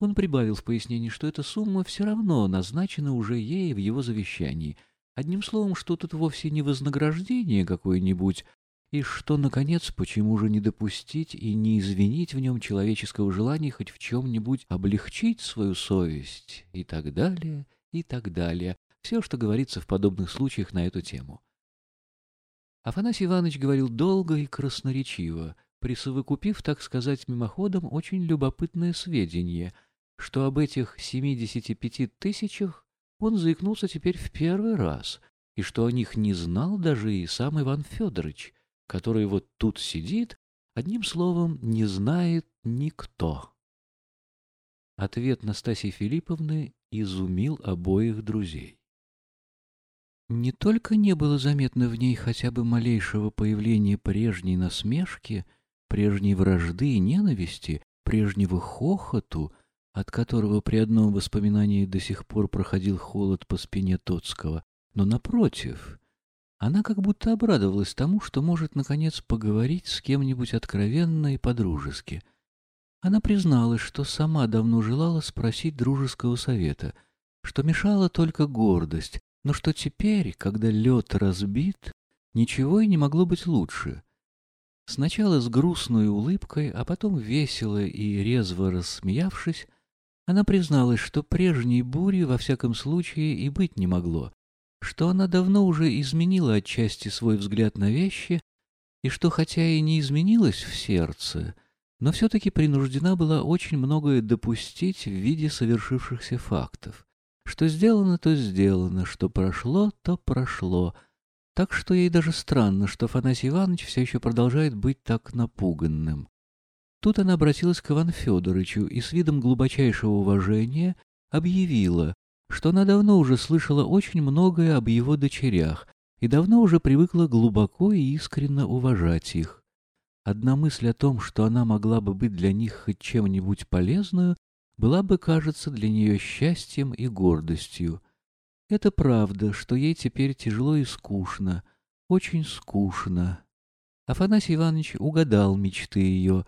Он прибавил в пояснении, что эта сумма все равно назначена уже ей в его завещании. Одним словом, что тут вовсе не вознаграждение какое-нибудь, и что, наконец, почему же не допустить и не извинить в нем человеческого желания хоть в чем-нибудь облегчить свою совесть, и так далее, и так далее. Все, что говорится в подобных случаях на эту тему. Афанасий Иванович говорил долго и красноречиво, присовокупив, так сказать, мимоходом очень любопытное сведение, что об этих 75 тысячах он заикнулся теперь в первый раз, и что о них не знал даже и сам Иван Федорович, который вот тут сидит, одним словом, не знает никто. Ответ Настасьи Филипповны изумил обоих друзей. Не только не было заметно в ней хотя бы малейшего появления прежней насмешки, прежней вражды и ненависти, прежнего хохоту, от которого при одном воспоминании до сих пор проходил холод по спине Тоцкого, но, напротив, она как будто обрадовалась тому, что может, наконец, поговорить с кем-нибудь откровенно и по-дружески. Она призналась, что сама давно желала спросить дружеского совета, что мешала только гордость, но что теперь, когда лед разбит, ничего и не могло быть лучше. Сначала с грустной улыбкой, а потом весело и резво рассмеявшись, она призналась, что прежней бури во всяком случае и быть не могло, что она давно уже изменила отчасти свой взгляд на вещи, и что хотя и не изменилась в сердце, но все-таки принуждена была очень многое допустить в виде совершившихся фактов. Что сделано, то сделано, что прошло, то прошло. Так что ей даже странно, что Афанасий Иванович все еще продолжает быть так напуганным. Тут она обратилась к Ивану Федоровичу и с видом глубочайшего уважения объявила, что она давно уже слышала очень многое об его дочерях и давно уже привыкла глубоко и искренно уважать их. Одна мысль о том, что она могла бы быть для них хоть чем-нибудь полезную, была бы, кажется, для нее счастьем и гордостью. Это правда, что ей теперь тяжело и скучно, очень скучно. Афанасий Иванович угадал мечты ее.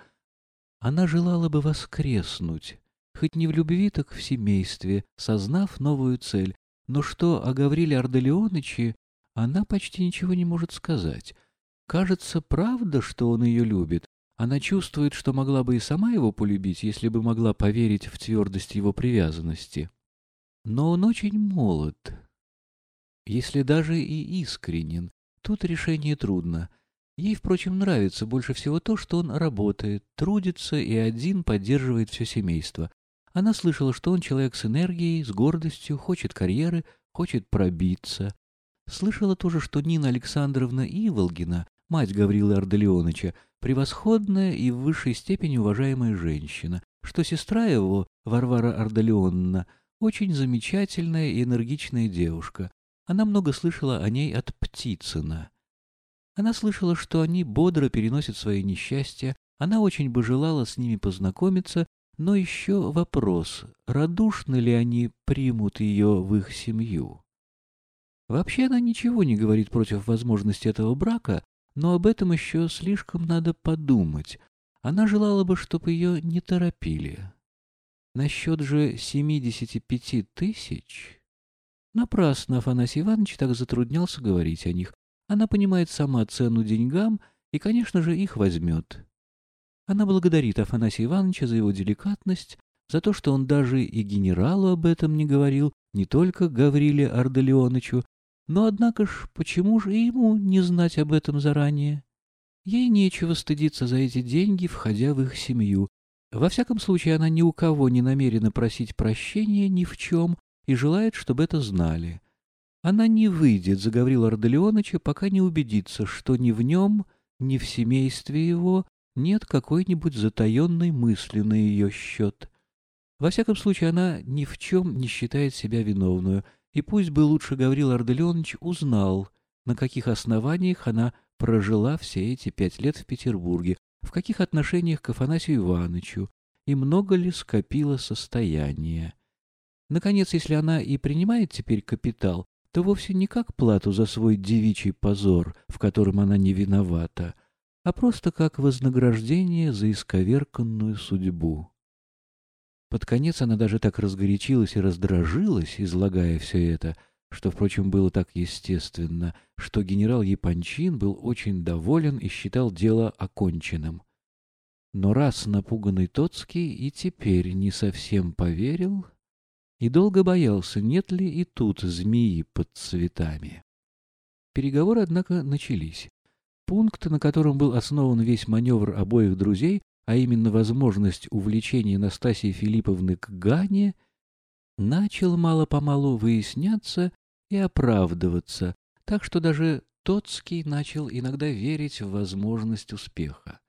Она желала бы воскреснуть, хоть не в любви, так в семействе, сознав новую цель. Но что о Гавриле Арделеоныче, она почти ничего не может сказать. Кажется, правда, что он ее любит, она чувствует, что могла бы и сама его полюбить, если бы могла поверить в твердость его привязанности. Но он очень молод. Если даже и искренен, тут решение трудно. Ей, впрочем, нравится больше всего то, что он работает, трудится и один поддерживает все семейство. Она слышала, что он человек с энергией, с гордостью, хочет карьеры, хочет пробиться. Слышала тоже, что Нина Александровна Иволгина, мать Гаврилы Арделеоновича, превосходная и в высшей степени уважаемая женщина, что сестра его, Варвара Ардалионовна, очень замечательная и энергичная девушка. Она много слышала о ней от Птицына. Она слышала, что они бодро переносят свои несчастья, она очень бы желала с ними познакомиться, но еще вопрос, радушно ли они примут ее в их семью. Вообще она ничего не говорит против возможности этого брака, но об этом еще слишком надо подумать. Она желала бы, чтобы ее не торопили. Насчет же семидесяти пяти тысяч... Напрасно Афанасий Иванович так затруднялся говорить о них. Она понимает сама цену деньгам и, конечно же, их возьмет. Она благодарит Афанасия Ивановича за его деликатность, за то, что он даже и генералу об этом не говорил, не только Гавриле Арделеоновичу, но, однако ж, почему же ему не знать об этом заранее? Ей нечего стыдиться за эти деньги, входя в их семью. Во всяком случае, она ни у кого не намерена просить прощения ни в чем и желает, чтобы это знали. Она не выйдет за Гаврила Арделеоновича, пока не убедится, что ни в нем, ни в семействе его нет какой-нибудь затаенной мысли на ее счет. Во всяком случае, она ни в чем не считает себя виновную — и пусть бы лучше Гаврил Арделеонович узнал, на каких основаниях она прожила все эти пять лет в Петербурге, в каких отношениях к Афанасию Ивановичу, и много ли скопила состояние. Наконец, если она и принимает теперь капитал, то вовсе не как плату за свой девичий позор, в котором она не виновата, а просто как вознаграждение за исковерканную судьбу. Под конец она даже так разгорячилась и раздражилась, излагая все это, что, впрочем, было так естественно, что генерал Япончин был очень доволен и считал дело оконченным. Но раз напуганный Тоцкий и теперь не совсем поверил и долго боялся, нет ли и тут змеи под цветами. Переговоры, однако, начались. Пункт, на котором был основан весь маневр обоих друзей, а именно возможность увлечения Настасии Филипповны к Гане, начал мало-помалу выясняться и оправдываться, так что даже Тоцкий начал иногда верить в возможность успеха.